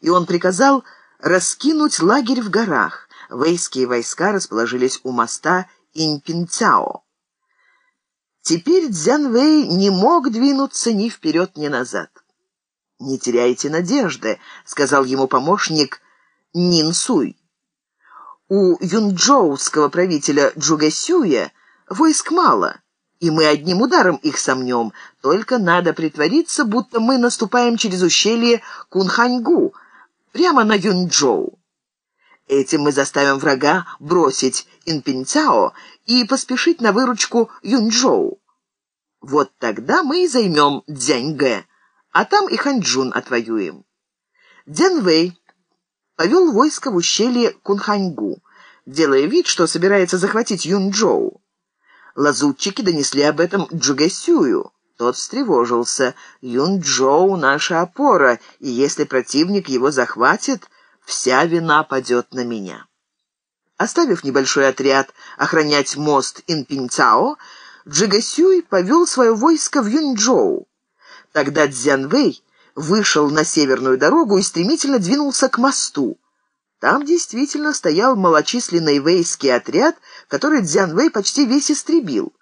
и он приказал раскинуть лагерь в горах. Вейские войска расположились у моста Инпинцао. Теперь Дзянвэй не мог двинуться ни вперед, ни назад. «Не теряйте надежды», — сказал ему помощник Нинсуй. «У юнчжоуского правителя Джугасюя войск мало, и мы одним ударом их сомнем, только надо притвориться, будто мы наступаем через ущелье Кунханьгу, прямо на Юнчжоу. Этим мы заставим врага бросить Инпинцао и поспешить на выручку Юнчжоу. Вот тогда мы и займем Дзяньгэ, а там и Ханчжун отвоюем. Дзянвэй повел войско в ущелье Кунханьгу, делая вид, что собирается захватить Юнчжоу. Лазутчики донесли об этом Джугэсюю. Тот встревожился. Юнчжоу — наша опора, и если противник его захватит, вся вина падет на меня. Оставив небольшой отряд охранять мост Инпинцао, Джигасюй повел свое войско в Юнчжоу. Тогда Цзянвэй вышел на северную дорогу и стремительно двинулся к мосту. Там действительно стоял малочисленный вейский отряд, который Дзянвэй почти весь истребил.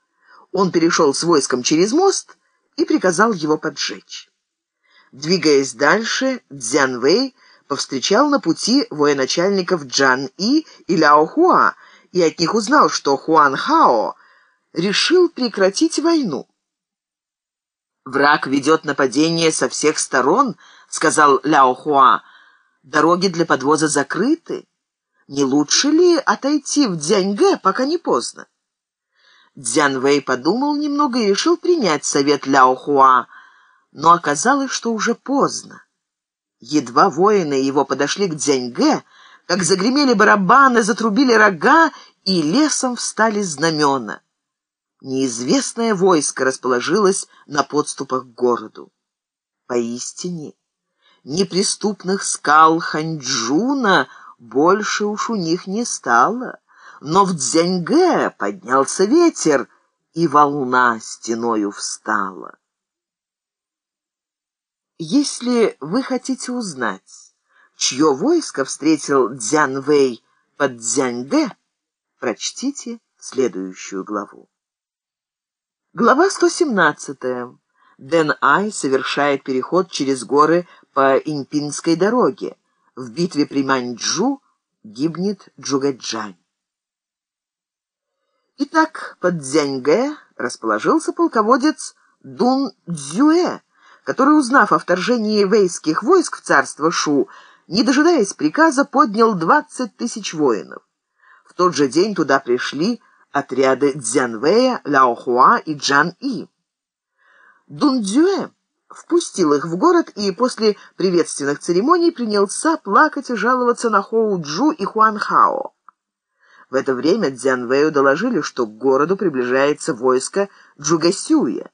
Он перешел с войском через мост и приказал его поджечь. Двигаясь дальше, Дзянвэй повстречал на пути военачальников Джан И и Ляо Хуа и от них узнал, что Хуан Хао решил прекратить войну. «Враг ведет нападение со всех сторон», — сказал Ляо Хуа. «Дороги для подвоза закрыты. Не лучше ли отойти в Дзяньгэ, пока не поздно?» Дзян Вэй подумал немного и решил принять совет Ляо Хуа, но оказалось, что уже поздно. Едва воины его подошли к Дзяньге, как загремели барабаны, затрубили рога, и лесом встали знамена. Неизвестное войско расположилось на подступах к городу. Поистине, неприступных скал Ханчжуна больше уж у них не стало, но в Дзяньге поднялся ветер, и волна стеною встала. Если вы хотите узнать, чье войско встретил Дзян Вэй под Дзяньгэ, прочтите следующую главу. Глава 117. Дэн Ай совершает переход через горы по Инпинской дороге. В битве при Маньчжу гибнет Джугаджань. Итак, под Дзяньгэ расположился полководец Дун Цзюэ, который, узнав о вторжении вейских войск в царство Шу, не дожидаясь приказа, поднял 20 тысяч воинов. В тот же день туда пришли отряды Дзянвэя, Ляохуа и Джан-И. Дундзюэ впустил их в город и после приветственных церемоний принялся плакать и жаловаться на Хоу-Джу и Хуанхао. В это время Дзянвэю доложили, что к городу приближается войско Джугасюя.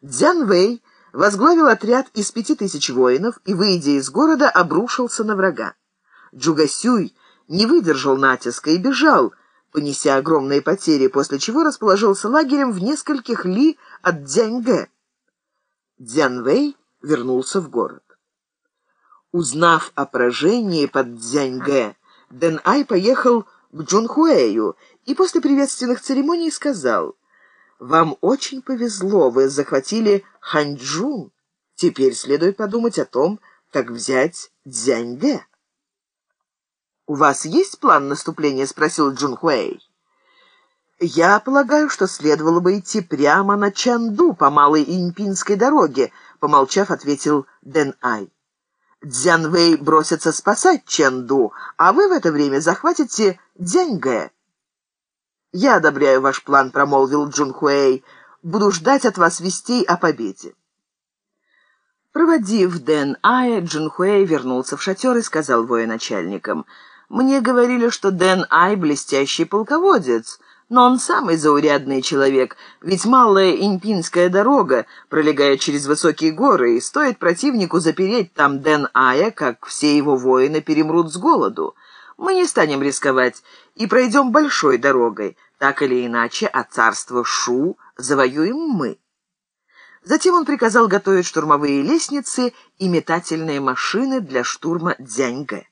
Дзянвэй возглавил отряд из пяти тысяч воинов и, выйдя из города, обрушился на врага. Джугасюй не выдержал натиска и бежал, понеся огромные потери, после чего расположился лагерем в нескольких ли от Дзяньгэ. Дзянвэй вернулся в город. Узнав о поражении под Дзяньгэ, Дэн Ай поехал к Джунхуэю и после приветственных церемоний сказал — вам очень повезло, вы захватили Ханчжун. Теперь следует подумать о том, как взять Дзяньгэ. «У вас есть план наступления?» — спросил Джун Хуэй. «Я полагаю, что следовало бы идти прямо на Чанду по малой Иньпинской дороге», — помолчав, ответил Дэн Ай. «Дзянвэй бросится спасать Чанду, а вы в это время захватите Дзяньгэ». «Я одобряю ваш план», — промолвил Джун Хуэй. «Буду ждать от вас вестей о победе». Проводив Дэн Ая, Джун Хуэй вернулся в шатер и сказал военачальникам, «Мне говорили, что Дэн Ай — блестящий полководец, но он самый заурядный человек, ведь малая Инпинская дорога пролегает через высокие горы, и стоит противнику запереть там Дэн Ая, как все его воины перемрут с голоду. Мы не станем рисковать и пройдем большой дорогой. Так или иначе, а царство Шу завоюем мы. Затем он приказал готовить штурмовые лестницы и метательные машины для штурма Дзяньгэ.